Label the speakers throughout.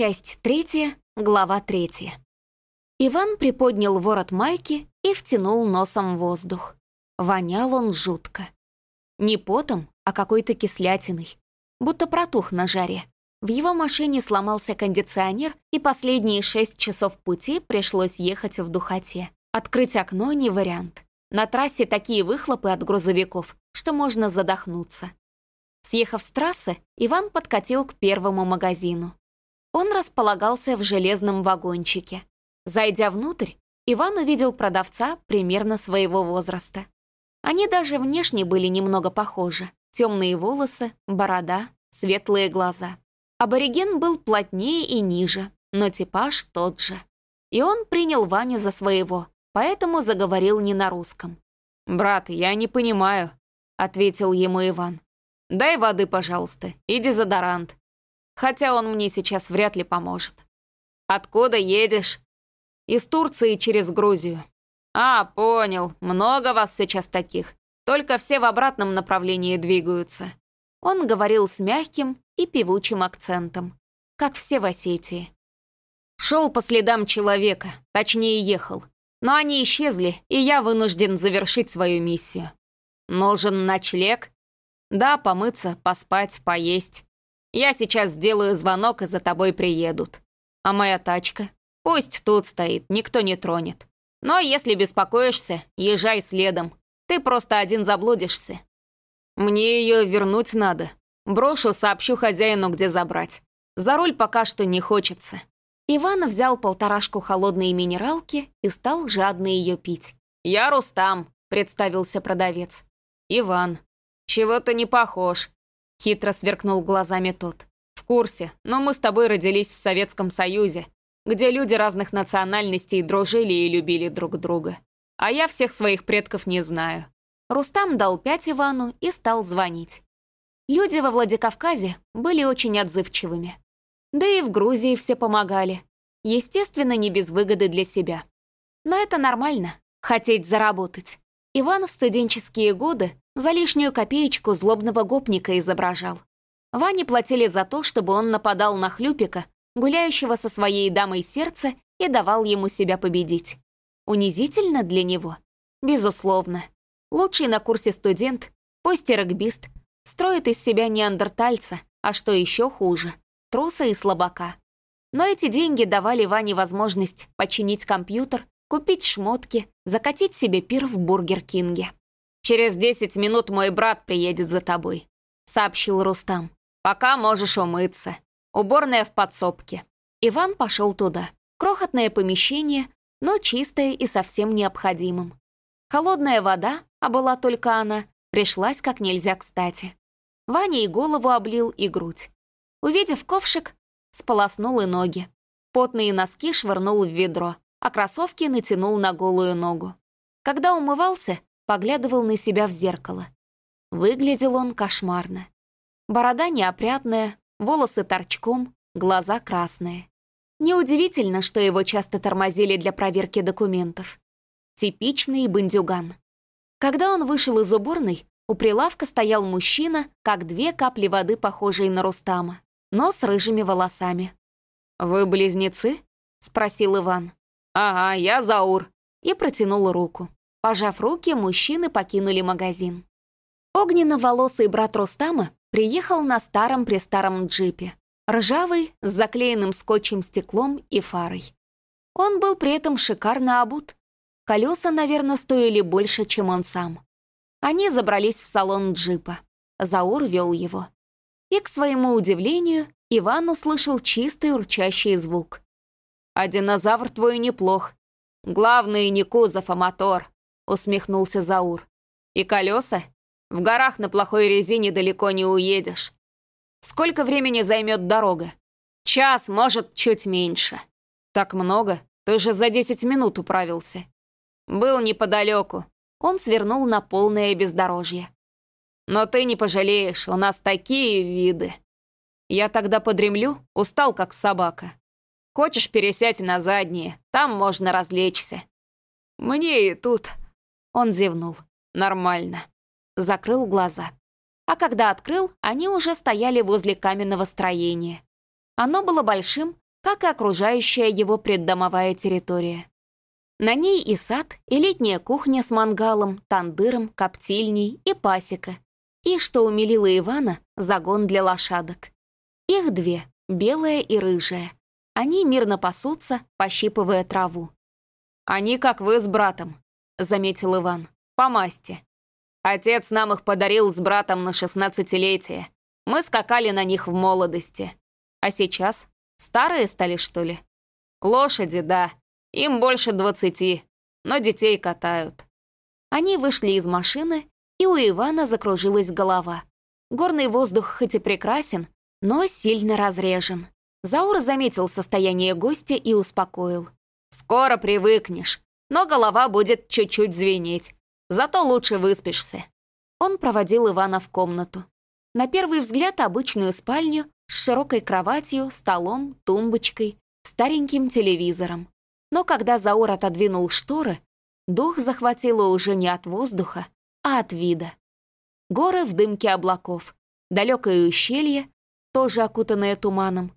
Speaker 1: Часть третья, глава третья. Иван приподнял ворот майки и втянул носом воздух. Вонял он жутко. Не потом, а какой-то кислятиной. Будто протух на жаре. В его машине сломался кондиционер, и последние шесть часов пути пришлось ехать в духоте. Открыть окно не вариант. На трассе такие выхлопы от грузовиков, что можно задохнуться. Съехав с трассы, Иван подкатил к первому магазину. Он располагался в железном вагончике. Зайдя внутрь, Иван увидел продавца примерно своего возраста. Они даже внешне были немного похожи. Темные волосы, борода, светлые глаза. Абориген был плотнее и ниже, но типаж тот же. И он принял Ваню за своего, поэтому заговорил не на русском.
Speaker 2: «Брат, я не понимаю», — ответил ему Иван. «Дай воды, пожалуйста, и дезодорант. Хотя он мне сейчас вряд ли поможет». «Откуда едешь?» «Из Турции через Грузию». «А, понял. Много вас сейчас таких. Только все в обратном направлении двигаются».
Speaker 1: Он говорил с мягким и певучим акцентом, как все в Осетии.
Speaker 2: Шел по следам человека, точнее ехал. Но они исчезли, и я вынужден завершить свою миссию. Нужен ночлег? Да, помыться, поспать, поесть. Я сейчас сделаю звонок, и за тобой приедут. А моя тачка? Пусть тут стоит, никто не тронет. Но если беспокоишься, езжай следом. Ты просто один заблудишься. Мне ее вернуть надо. Брошу, сообщу хозяину, где забрать. За руль пока что не хочется.
Speaker 1: Иван взял полторашку холодной минералки и стал жадно ее пить.
Speaker 2: «Я Рустам», — представился продавец. «Иван. Чего-то не похож», — хитро сверкнул глазами тот. «В курсе, но мы с тобой родились в Советском Союзе, где люди разных национальностей дружили и любили друг друга. А я всех своих предков не знаю».
Speaker 1: Рустам дал пять Ивану и стал звонить. Люди во Владикавказе были очень отзывчивыми. Да и в Грузии все помогали. Естественно, не без выгоды для себя. Но это нормально — хотеть заработать. Иван в студенческие годы за лишнюю копеечку злобного гопника изображал. Ване платили за то, чтобы он нападал на хлюпика, гуляющего со своей дамой сердца, и давал ему себя победить. Унизительно для него? Безусловно. Лучший на курсе студент, пусть и регбист, строит из себя неандертальца, а что еще хуже, труса и слабака. Но эти деньги давали Ване возможность починить компьютер, купить шмотки, закатить себе пир в Бургер Кинге.
Speaker 2: «Через 10 минут мой брат приедет за тобой», — сообщил Рустам. «Пока можешь умыться. Уборная в подсобке».
Speaker 1: Иван пошел туда. Крохотное помещение, но чистое и совсем необходимым. Холодная вода, а была только она, пришлась как нельзя кстати. Ваня и голову облил, и грудь. Увидев ковшик, сполоснул и ноги. Потные носки швырнул в ведро, а кроссовки натянул на голую ногу. Когда умывался, поглядывал на себя в зеркало. Выглядел он кошмарно. Борода неопрятная, волосы торчком, глаза красные. Неудивительно, что его часто тормозили для проверки документов. Типичный бандюган. Когда он вышел из уборной, у прилавка стоял мужчина, как две капли воды, похожие на Рустама но с рыжими волосами.
Speaker 2: «Вы близнецы?» — спросил Иван. «Ага, я Заур»,
Speaker 1: и протянул руку. Пожав руки, мужчины покинули магазин. Огненно-волосый брат Рустама приехал на старом-престаром джипе, ржавый, с заклеенным скотчем стеклом и фарой. Он был при этом шикарно обут. Колеса, наверное, стоили больше, чем он сам. Они забрались в салон джипа. Заур вел его и, к своему удивлению, Иван услышал чистый урчащий звук.
Speaker 2: «А динозавр твой неплох. Главное не кузов, а мотор», — усмехнулся Заур. «И колеса? В горах на плохой резине далеко не уедешь. Сколько времени займет дорога? Час, может, чуть меньше. Так много? Ты же за десять минут управился. Был неподалеку.
Speaker 1: Он свернул на полное бездорожье.
Speaker 2: Но ты не пожалеешь, у нас такие виды. Я тогда подремлю, устал как собака. Хочешь, пересядь на задние, там можно развлечься. Мне и тут... Он зевнул. Нормально.
Speaker 1: Закрыл глаза. А когда открыл, они уже стояли возле каменного строения. Оно было большим, как и окружающая его преддомовая территория. На ней и сад, и летняя кухня с мангалом, тандыром, коптильней и пасека. И, что умилило Ивана, загон для лошадок. Их две, белая и рыжая. Они мирно пасутся, пощипывая траву.
Speaker 2: «Они как вы с братом», — заметил Иван, — «по масти. Отец нам их подарил с братом на шестнадцатилетие. Мы скакали на них в молодости. А сейчас? Старые стали, что ли? Лошади, да. Им больше двадцати, но детей катают».
Speaker 1: Они вышли из машины, и у Ивана закружилась голова. Горный воздух хоть и прекрасен, но сильно разрежен. Заур заметил состояние гостя и успокоил.
Speaker 2: «Скоро привыкнешь, но голова будет чуть-чуть звенеть. Зато лучше выспишься».
Speaker 1: Он проводил Ивана в комнату. На первый взгляд обычную спальню с широкой кроватью, столом, тумбочкой, стареньким телевизором. Но когда Заур отодвинул шторы, дух захватило уже не от воздуха, а от вида. Горы в дымке облаков, далекое ущелье, тоже окутанное туманом,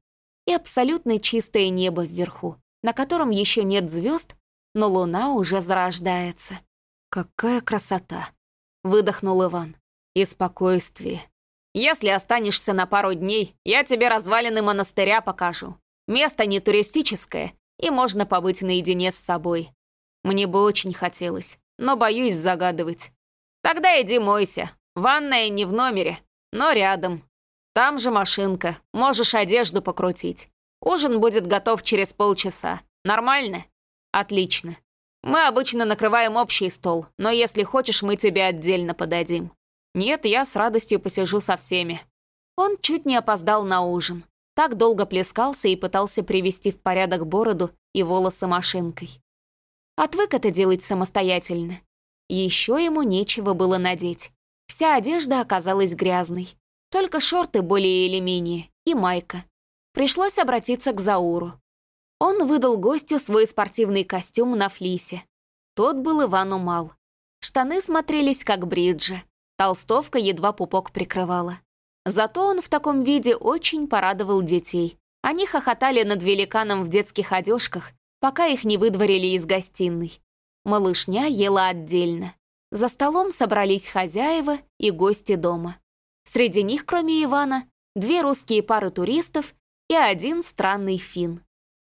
Speaker 1: и абсолютно чистое небо вверху, на котором еще нет звезд, но луна уже зарождается. «Какая красота!» — выдохнул Иван. «И спокойствие.
Speaker 2: Если останешься на пару дней, я тебе развалины монастыря покажу. Место не туристическое, и можно побыть наедине с собой. Мне бы очень хотелось, но боюсь загадывать. Тогда иди мойся. Ванная не в номере, но рядом. Там же машинка, можешь одежду покрутить. Ужин будет готов через полчаса. Нормально? Отлично. Мы обычно накрываем общий стол, но если хочешь, мы тебе отдельно подадим. Нет, я с радостью посижу со всеми.
Speaker 1: Он чуть не опоздал на ужин. Так долго плескался и пытался привести в порядок бороду и волосы машинкой. Отвык это делать самостоятельно. Еще ему нечего было надеть. Вся одежда оказалась грязной. Только шорты более или менее, и майка. Пришлось обратиться к Зауру. Он выдал гостю свой спортивный костюм на флисе. Тот был Ивану мал. Штаны смотрелись как бриджи. Толстовка едва пупок прикрывала. Зато он в таком виде очень порадовал детей. Они хохотали над великаном в детских одежках, пока их не выдворили из гостиной. Малышня ела отдельно. За столом собрались хозяева и гости дома. Среди них, кроме Ивана, две русские пары туристов и один странный фин.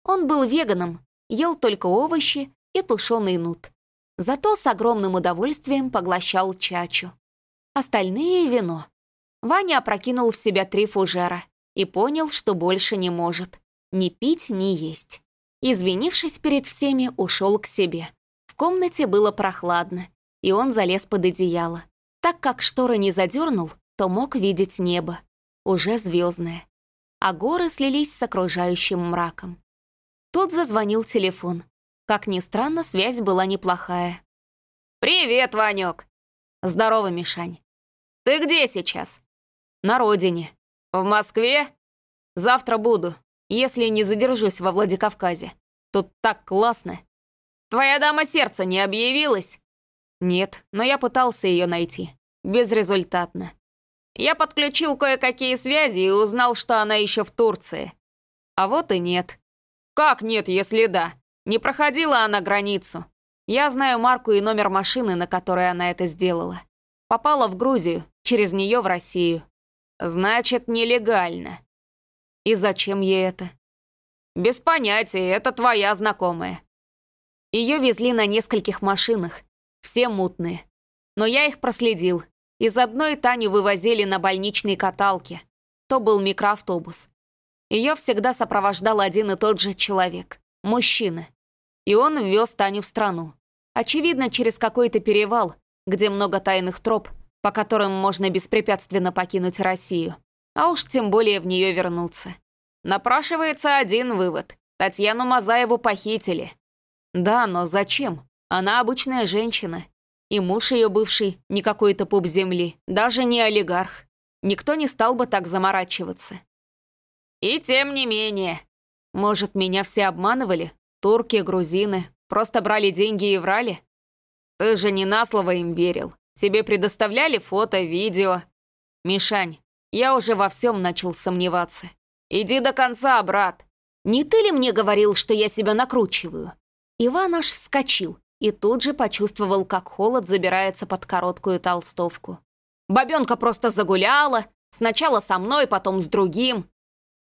Speaker 1: Он был веганом, ел только овощи и тушеный нут. Зато с огромным удовольствием поглощал чачу. Остальные — вино. Ваня опрокинул в себя три фужера и понял, что больше не может. Ни пить, ни есть. Извинившись перед всеми, ушел к себе. В комнате было прохладно, и он залез под одеяло. Так как шторы не задернул, то мог видеть небо, уже звездное, а горы слились с окружающим мраком. Тут зазвонил телефон. Как ни странно, связь была неплохая.
Speaker 2: «Привет, Ванек!»
Speaker 1: «Здорово, Мишань!»
Speaker 2: «Ты где сейчас?»
Speaker 1: «На родине».
Speaker 2: «В Москве?»
Speaker 1: «Завтра буду, если не задержусь во Владикавказе. Тут так классно!»
Speaker 2: «Твоя дама сердца не объявилась?»
Speaker 1: «Нет, но я пытался ее найти. Безрезультатно.
Speaker 2: Я подключил кое-какие связи и узнал, что она еще в Турции.
Speaker 1: А вот и нет.
Speaker 2: Как нет, если да? Не проходила она границу.
Speaker 1: Я знаю марку и номер машины, на которой она это сделала. Попала в Грузию, через нее в Россию.
Speaker 2: Значит, нелегально.
Speaker 1: И зачем ей это?
Speaker 2: Без понятия, это твоя знакомая.
Speaker 1: Ее везли на нескольких машинах, все мутные. Но я их проследил, из одной Таню вывозили на больничной каталке. То был микроавтобус. Ее всегда сопровождал один и тот же человек. Мужчина. И он ввез Таню в страну. Очевидно, через какой-то перевал, где много тайных троп, по которым можно беспрепятственно покинуть Россию. А уж тем более в нее вернуться.
Speaker 2: Напрашивается один вывод. Татьяну Мазаеву похитили.
Speaker 1: Да, но зачем? Она обычная женщина. И муж ее бывший не какой-то пуп земли, даже не олигарх. Никто не стал бы так заморачиваться.
Speaker 2: И тем не менее.
Speaker 1: Может, меня все обманывали? Турки, грузины, просто брали деньги и врали?
Speaker 2: Ты же не на слово им верил. Тебе предоставляли фото, видео.
Speaker 1: Мишань, я уже во всем начал сомневаться.
Speaker 2: Иди до конца, брат.
Speaker 1: Не ты ли мне говорил, что я себя накручиваю?» Иван аж вскочил и тут же почувствовал, как холод забирается под короткую толстовку. Бабенка просто загуляла, сначала со мной, потом с другим.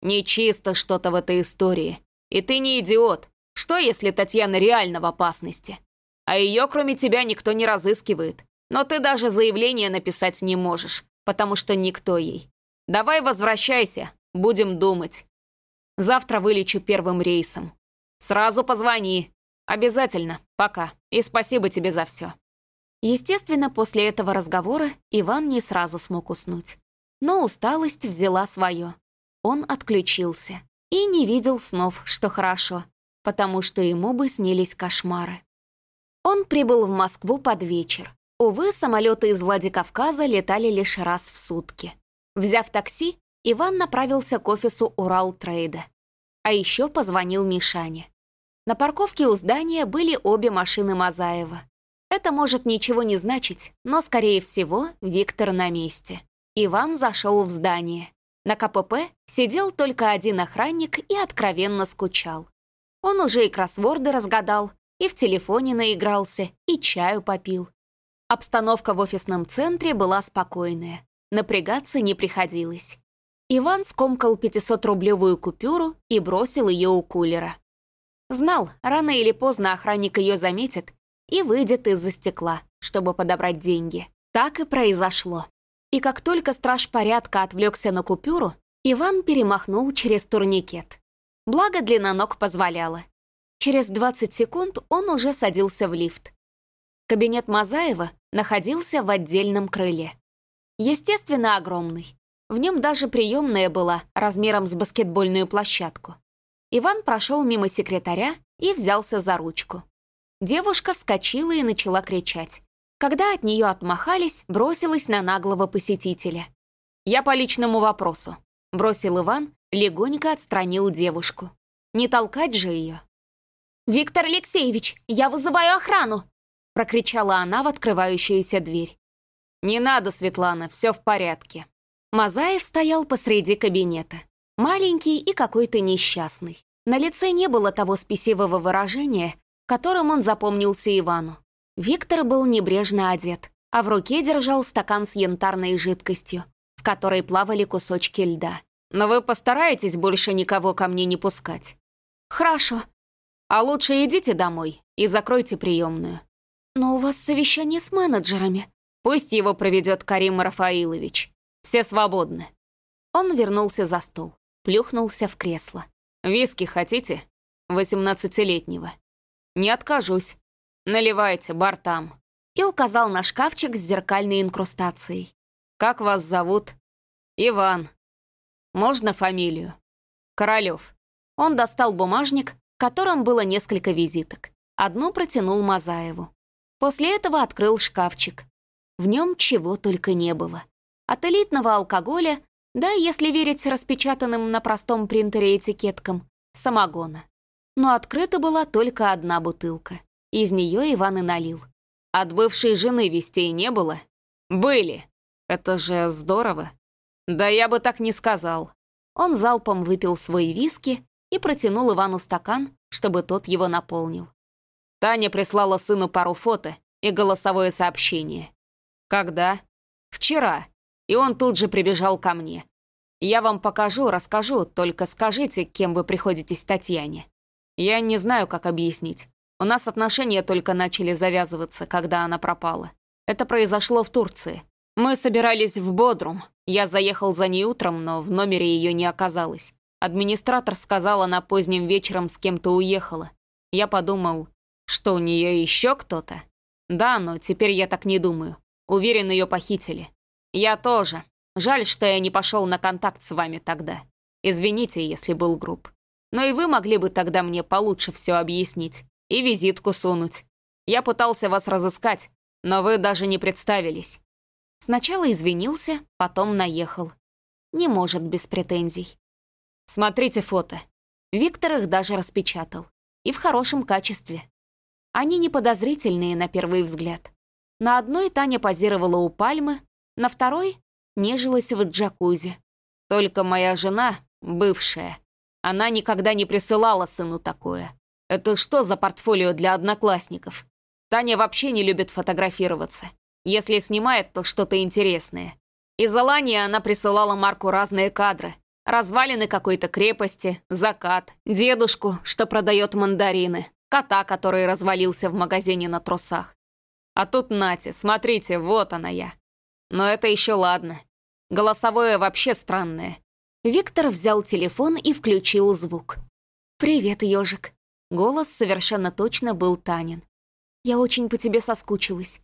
Speaker 1: Нечисто что-то в этой истории. И ты не идиот. Что, если Татьяна реально в опасности? А ее, кроме тебя, никто не разыскивает. Но ты даже заявление написать не можешь, потому что никто ей. Давай возвращайся, будем думать. Завтра вылечу первым рейсом. Сразу позвони. Обязательно. Пока. И спасибо тебе за все. Естественно, после этого разговора Иван не сразу смог уснуть. Но усталость взяла свое. Он отключился и не видел снов, что хорошо, потому что ему бы снились кошмары. Он прибыл в Москву под вечер. Увы, самолеты из Владикавказа летали лишь раз в сутки. Взяв такси, Иван направился к офису Урал-трейда. А еще позвонил Мишане. На парковке у здания были обе машины Мазаева. Это может ничего не значить, но, скорее всего, Виктор на месте. Иван зашел в здание. На КПП сидел только один охранник и откровенно скучал. Он уже и кроссворды разгадал, и в телефоне наигрался, и чаю попил. Обстановка в офисном центре была спокойная. Напрягаться не приходилось. Иван скомкал 500-рублевую купюру и бросил ее у кулера. Знал, рано или поздно охранник ее заметит и выйдет из-за стекла, чтобы подобрать деньги. Так и произошло. И как только страж порядка отвлекся на купюру, Иван перемахнул через турникет. Благо длина ног позволяла. Через 20 секунд он уже садился в лифт. Кабинет Мазаева находился в отдельном крыле. Естественно, огромный. В нем даже приемная была размером с баскетбольную площадку. Иван прошел мимо секретаря и взялся за ручку. Девушка вскочила и начала кричать. Когда от нее отмахались, бросилась на наглого посетителя. «Я по личному вопросу», — бросил Иван, легонько отстранил девушку. «Не толкать же ее». «Виктор Алексеевич, я вызываю охрану!» прокричала она в открывающуюся дверь. «Не надо, Светлана, все в порядке». Мазаев стоял посреди кабинета. Маленький и какой-то несчастный. На лице не было того спесивого выражения, которым он запомнился Ивану. Виктор был небрежно одет, а в руке держал стакан с янтарной жидкостью, в которой плавали кусочки льда. «Но вы постараетесь больше никого ко мне не пускать?» «Хорошо». «А лучше идите домой и закройте приемную. «Но у вас совещание с менеджерами». «Пусть его проведет Карим Рафаилович. Все свободны». Он вернулся за стол, плюхнулся в кресло. «Виски хотите? Восемнадцатилетнего». «Не откажусь. Наливайте, бар там». И указал на шкафчик с зеркальной инкрустацией. «Как вас зовут?» «Иван». «Можно фамилию?» «Королёв». Он достал бумажник, в котором было несколько визиток. Одну протянул Мазаеву. После этого открыл шкафчик. В нем чего только не было. От элитного алкоголя, да, если верить распечатанным на простом принтере этикеткам, самогона. Но открыта была только одна бутылка. Из нее Иван и налил. От бывшей жены вестей не было? Были. Это же здорово. Да я бы так не сказал. Он залпом выпил свои виски и протянул Ивану стакан, чтобы тот его наполнил. Таня прислала сыну пару фото и голосовое сообщение. Когда? Вчера. И он тут же прибежал ко мне. Я вам покажу, расскажу, только скажите, кем вы приходитесь Татьяне. Я не знаю, как объяснить. У нас отношения только начали завязываться, когда она пропала. Это произошло в Турции. Мы собирались в Бодрум. Я заехал за ней утром, но в номере ее не оказалось. Администратор сказал, она поздним вечером с кем-то уехала. Я подумал, что у нее еще кто-то? Да, но теперь я так не думаю. Уверен, ее похитили. Я тоже. Жаль, что я не пошел на контакт с вами тогда. Извините, если был груб. Но и вы могли бы тогда мне получше все объяснить и визитку сунуть. Я пытался вас разыскать, но вы даже не представились. Сначала извинился, потом наехал. Не может без претензий. Смотрите фото. Виктор их даже распечатал. И в хорошем качестве. Они не подозрительные на первый взгляд. На одной Таня позировала у пальмы, на второй нежилась в джакузи. Только моя жена, бывшая,
Speaker 2: Она никогда не присылала сыну такое. Это что за портфолио для одноклассников? Таня вообще не любит фотографироваться. Если снимает, то что-то интересное. Из Алании она присылала Марку разные кадры. Развалины какой-то крепости, закат, дедушку, что продает мандарины, кота, который развалился в магазине на трусах. А тут Нати, смотрите, вот она я. Но это еще ладно. Голосовое вообще странное.
Speaker 1: Виктор взял телефон и включил звук. «Привет, ежик». Голос совершенно точно был Танин. «Я очень по тебе соскучилась.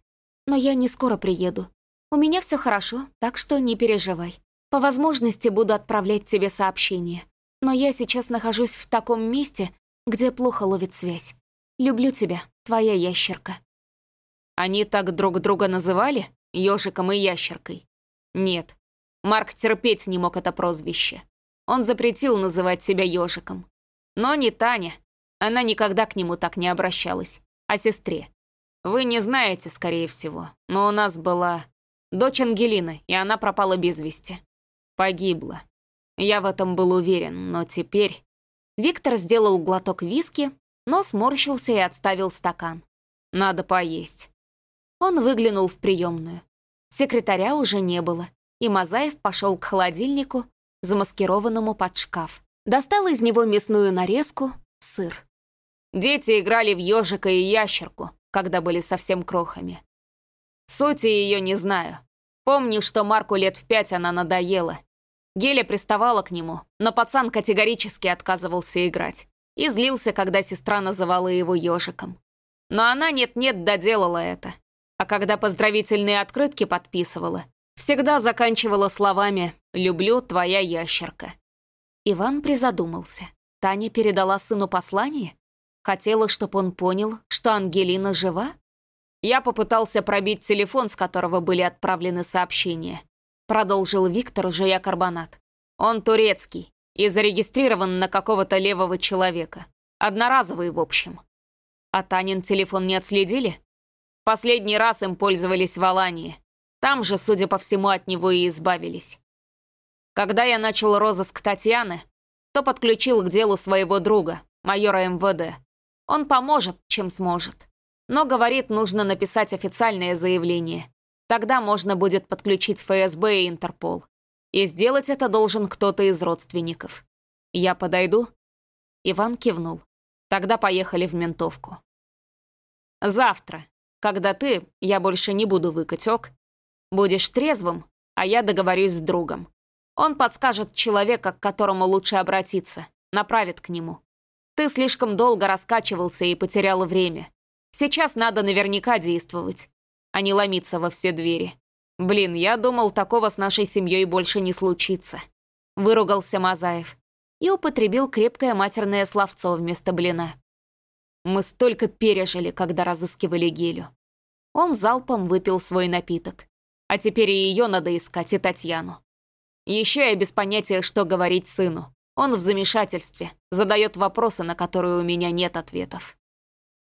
Speaker 1: Но я не скоро приеду. У меня все хорошо, так что не переживай. По возможности буду отправлять тебе сообщения. Но я сейчас нахожусь в таком месте, где плохо ловит связь. Люблю тебя, твоя ящерка».
Speaker 2: Они так друг друга называли? Ёжиком и ящеркой? Нет. Марк терпеть не мог это прозвище. Он запретил называть себя ёжиком. Но не Таня. Она никогда к нему так не обращалась. А сестре. Вы не знаете, скорее всего, но у нас была дочь Ангелины, и она пропала без вести. Погибла. Я в этом был уверен, но теперь...
Speaker 1: Виктор сделал глоток виски, но сморщился и отставил стакан.
Speaker 2: Надо поесть.
Speaker 1: Он выглянул в приемную. Секретаря уже не было, и Мазаев пошел к холодильнику, замаскированному под шкаф. Достал из него мясную нарезку, сыр.
Speaker 2: Дети играли в ежика и ящерку, когда были совсем крохами. Сути ее не знаю. Помню, что Марку лет в пять она надоела. Геля приставала к нему, но пацан категорически отказывался играть. И злился, когда сестра называла его ежиком. Но она нет-нет доделала это. А когда поздравительные открытки подписывала, всегда заканчивала словами «Люблю, твоя ящерка».
Speaker 1: Иван призадумался. Таня передала сыну послание? Хотела, чтобы он понял, что Ангелина жива?
Speaker 2: Я попытался пробить телефон, с которого были отправлены сообщения. Продолжил Виктор, жуя карбонат. Он турецкий и зарегистрирован на какого-то левого человека. Одноразовый, в общем. А Танин телефон не отследили? Последний раз им пользовались в Алании. Там же, судя по всему, от него и избавились. Когда я начал розыск Татьяны, то подключил к делу своего друга, майора МВД. Он поможет, чем сможет. Но, говорит, нужно написать официальное заявление. Тогда можно будет подключить ФСБ и Интерпол. И сделать это должен кто-то из родственников. Я подойду?» Иван кивнул. «Тогда поехали в ментовку». «Завтра, когда ты, я больше не буду выкать, ок? Будешь трезвым, а я договорюсь с другом. Он подскажет человека, к которому лучше обратиться, направит к нему. Ты слишком долго раскачивался и потерял время. Сейчас надо наверняка действовать, а не ломиться во все двери. Блин, я думал, такого с нашей семьей больше не случится. Выругался Мазаев и употребил крепкое матерное словцо вместо блина. Мы столько пережили, когда разыскивали Гелю. Он залпом выпил свой напиток. А теперь и ее надо искать, и Татьяну. Еще я без понятия, что говорить сыну. Он в замешательстве, задает вопросы, на которые у меня нет ответов.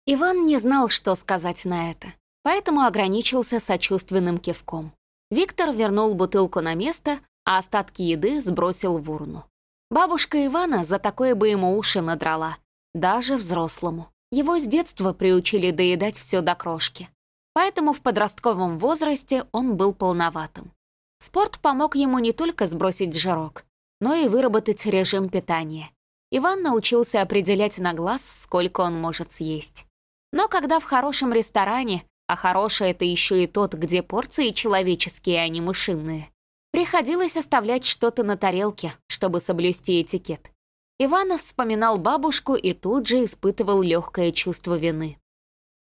Speaker 1: Иван не знал, что сказать на это, поэтому ограничился сочувственным кивком. Виктор вернул бутылку на место, а остатки еды сбросил в урну. Бабушка Ивана за такое бы ему уши надрала, даже взрослому. Его с детства приучили доедать все до крошки. Поэтому в подростковом возрасте он был полноватым. Спорт помог ему не только сбросить жирок, но и выработать режим питания. Иван научился определять на глаз, сколько он может съесть. Но когда в хорошем ресторане, а хороший это еще и тот, где порции человеческие, а не мышиные, приходилось оставлять что-то на тарелке, чтобы соблюсти этикет. Иванов вспоминал бабушку и тут же испытывал легкое чувство вины.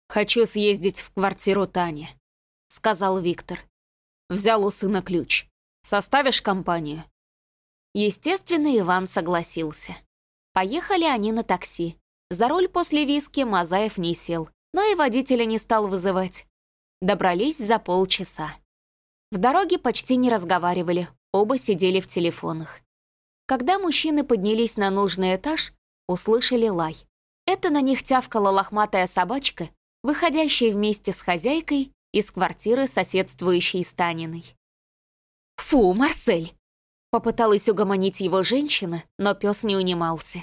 Speaker 2: «Хочу съездить в квартиру Тани», — сказал Виктор. Взял у сына ключ. «Составишь компанию?»
Speaker 1: Естественно, Иван согласился. Поехали они на такси. За руль после виски Мазаев не сел, но и водителя не стал вызывать. Добрались за полчаса. В дороге почти не разговаривали, оба сидели в телефонах. Когда мужчины поднялись на нужный этаж, услышали лай. Это на них тявкала лохматая собачка, выходящая вместе с хозяйкой из квартиры, соседствующей с Таниной. «Фу, Марсель!» Попыталась угомонить его женщина, но пес не унимался.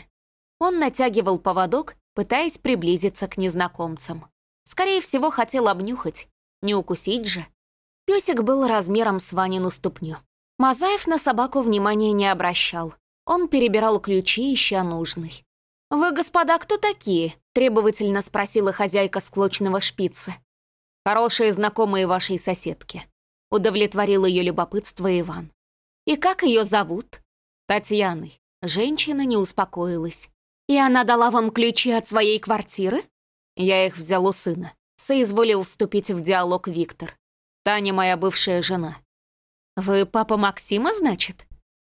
Speaker 1: Он натягивал поводок, пытаясь приблизиться к незнакомцам. Скорее всего, хотел обнюхать, не укусить же. Песик был размером с Ванину ступню. Мазаев на собаку внимания не обращал. Он перебирал ключи, ища нужный. «Вы, господа, кто такие?» — требовательно спросила хозяйка склочного шпица. «Хорошие знакомые вашей соседки», — удовлетворил ее любопытство Иван. «И как ее зовут?» «Татьяной». Женщина не успокоилась. «И она дала вам ключи от своей квартиры?» Я их взял у сына. Соизволил вступить в диалог Виктор. Таня моя бывшая жена. «Вы папа Максима, значит?»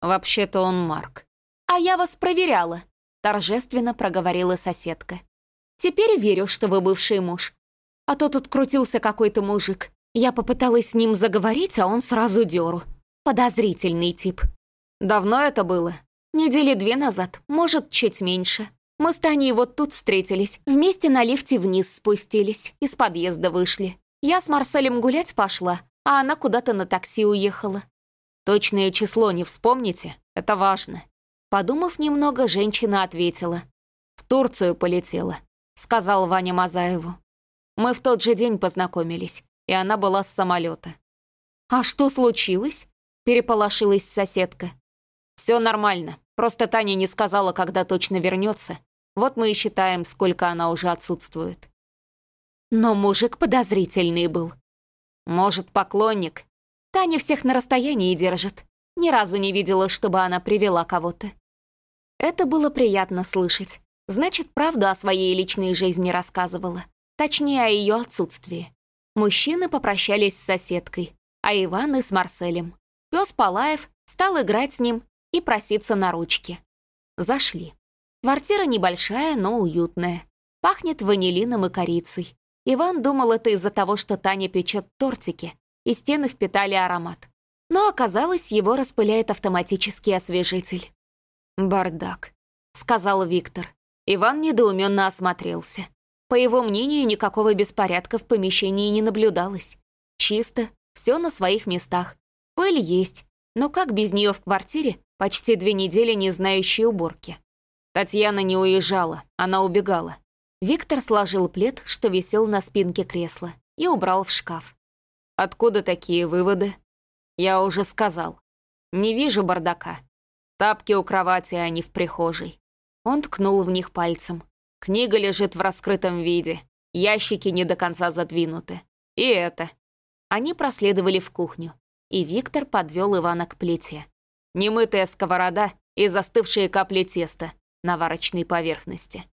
Speaker 1: «Вообще-то он Марк». «А я вас проверяла», — торжественно проговорила соседка. «Теперь верю, что вы бывший муж. А то тут крутился какой-то мужик. Я попыталась с ним заговорить, а он сразу дёру. Подозрительный тип». «Давно это было?» «Недели две назад, может, чуть меньше. Мы с Таней вот тут встретились, вместе на лифте вниз спустились, из подъезда вышли. Я с Марселем гулять пошла, а она куда-то на такси уехала. Точное число не вспомните? Это важно. Подумав немного, женщина ответила. «В Турцию полетела», — сказал Ваня Мазаеву. «Мы в тот же день познакомились, и она была с самолета. «А что случилось?» — переполошилась соседка. «Все нормально, просто Таня не сказала, когда точно вернется, вот мы и считаем, сколько она уже отсутствует. Но мужик подозрительный был. Может, поклонник? Таня всех на расстоянии держит. Ни разу не видела, чтобы она привела кого-то. Это было приятно слышать. Значит, правду о своей личной жизни рассказывала. Точнее, о ее отсутствии. Мужчины попрощались с соседкой, а Иван и с Марселем. Пес Палаев стал играть с ним и проситься на ручки. Зашли. Квартира небольшая, но уютная. Пахнет ванилином и корицей. Иван думал это из-за того, что Таня печет тортики, и стены впитали аромат. Но оказалось, его распыляет автоматический освежитель. «Бардак», — сказал Виктор. Иван недоуменно осмотрелся. По его мнению, никакого беспорядка в помещении не наблюдалось. Чисто, все на своих местах. Пыль есть, но как без нее в квартире, почти две недели не знающей уборки? Татьяна не уезжала, она убегала. Виктор сложил плед, что висел на спинке кресла, и убрал в шкаф. Откуда такие выводы? Я уже сказал. Не вижу бардака. Тапки у кровати, а не в прихожей. Он ткнул в них пальцем. Книга лежит в раскрытом виде. Ящики не до конца задвинуты. И это. Они проследовали в кухню, и Виктор подвел Ивана к плите. Немытая сковорода и застывшие капли теста, на варочной поверхности.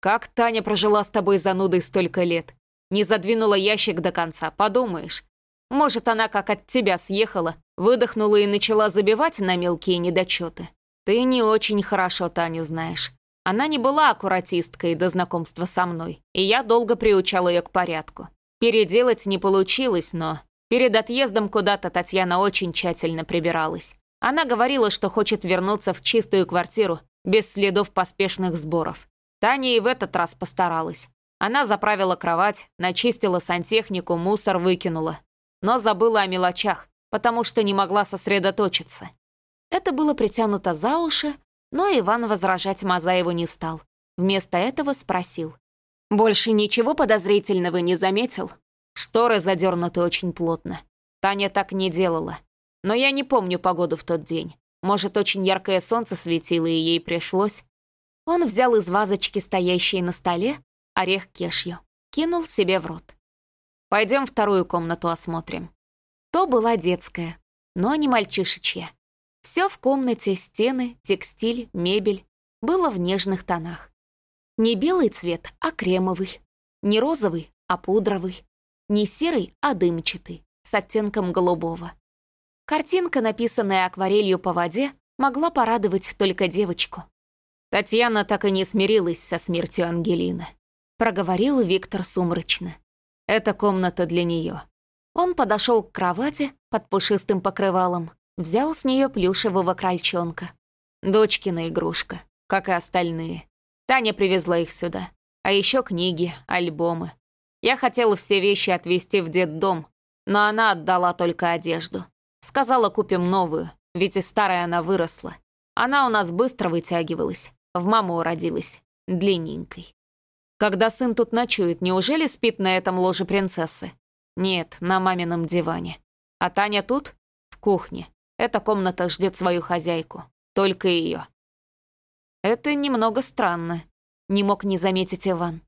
Speaker 1: «Как Таня прожила с тобой занудой столько лет? Не задвинула ящик до конца, подумаешь. Может, она как от тебя съехала, выдохнула и начала забивать на мелкие недочеты. Ты не очень хорошо Таню знаешь. Она не была аккуратисткой до знакомства со мной, и я долго приучал ее к порядку. Переделать не получилось, но перед отъездом куда-то Татьяна очень тщательно прибиралась. Она говорила, что хочет вернуться в чистую квартиру без следов поспешных сборов. Таня и в этот раз постаралась. Она заправила кровать, начистила сантехнику, мусор выкинула. Но забыла о мелочах, потому что не могла сосредоточиться. Это было притянуто за уши, но Иван возражать Мазаеву не стал. Вместо этого спросил. «Больше ничего подозрительного не заметил?» Шторы задернуты очень плотно. Таня так не делала. Но я не помню погоду в тот день. Может, очень яркое солнце светило, и ей пришлось. Он взял из вазочки, стоящей на столе, орех кешью, кинул себе в рот. Пойдем вторую комнату осмотрим. То была детская, но не мальчишечья. Все в комнате, стены, текстиль, мебель, было в нежных тонах. Не белый цвет, а кремовый. Не розовый, а пудровый. Не серый, а дымчатый, с оттенком голубого. Картинка, написанная акварелью по воде, могла порадовать только девочку. Татьяна так и не смирилась со смертью Ангелины. Проговорил Виктор сумрачно. «Это комната для нее. Он подошел к кровати под пушистым покрывалом, взял с нее плюшевого крольчонка. Дочкина игрушка, как и остальные. Таня привезла их сюда. А еще книги, альбомы. Я хотела все вещи отвезти в детдом, но она отдала только одежду. Сказала, купим новую,
Speaker 2: ведь и старая она выросла. Она у нас быстро вытягивалась, в маму уродилась, длинненькой. Когда сын тут ночует, неужели спит на этом ложе принцессы? Нет, на мамином диване. А Таня тут? В кухне. Эта комната ждет свою хозяйку. Только ее. Это немного странно. Не мог не заметить Иван.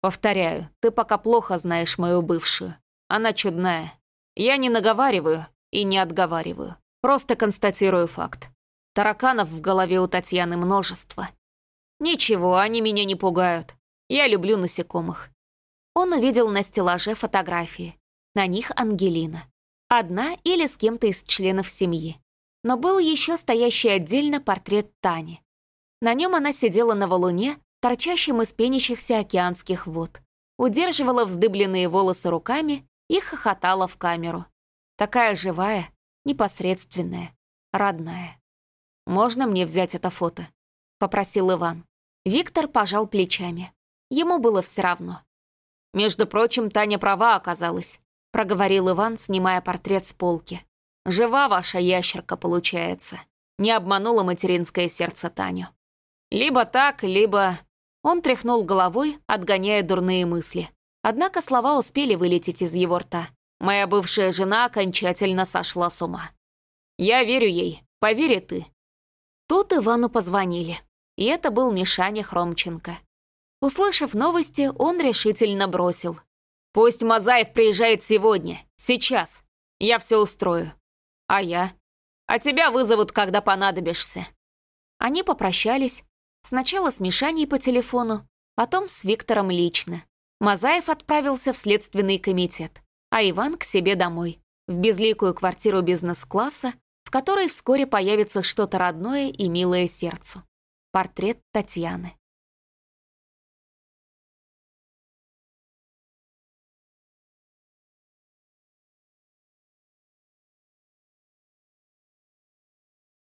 Speaker 2: Повторяю, ты пока плохо знаешь мою бывшую. Она чудная. Я не наговариваю и не отговариваю. Просто констатирую факт. Тараканов в голове у Татьяны множество. Ничего, они меня не пугают. Я люблю насекомых».
Speaker 1: Он увидел на стеллаже фотографии. На них Ангелина. Одна или с кем-то из членов семьи. Но был еще стоящий отдельно портрет Тани. На нем она сидела на валуне, торчащем из пенящихся океанских вод. Удерживала вздыбленные волосы руками и хохотала в камеру. Такая живая, непосредственная, родная. «Можно мне взять это фото?» — попросил Иван. Виктор пожал плечами. Ему было все равно. «Между прочим, Таня права оказалась», — проговорил Иван, снимая портрет с полки. «Жива ваша ящерка, получается. Не обманула материнское сердце Таню. Либо так, либо...» Он тряхнул головой, отгоняя дурные мысли. Однако слова успели вылететь из его рта. «Моя бывшая жена окончательно сошла с ума. Я верю ей, поверь ты». Тут Ивану позвонили. И это был Мишаня Хромченко. Услышав новости, он решительно бросил. «Пусть Мазаев приезжает сегодня, сейчас. Я все устрою. А я? А тебя вызовут, когда понадобишься». Они попрощались. Сначала с Мишаней по телефону, потом с Виктором лично. Мазаев отправился в следственный комитет, а Иван к себе домой, в безликую квартиру бизнес-класса, в которой вскоре появится что-то родное и милое сердцу. Портрет Татьяны.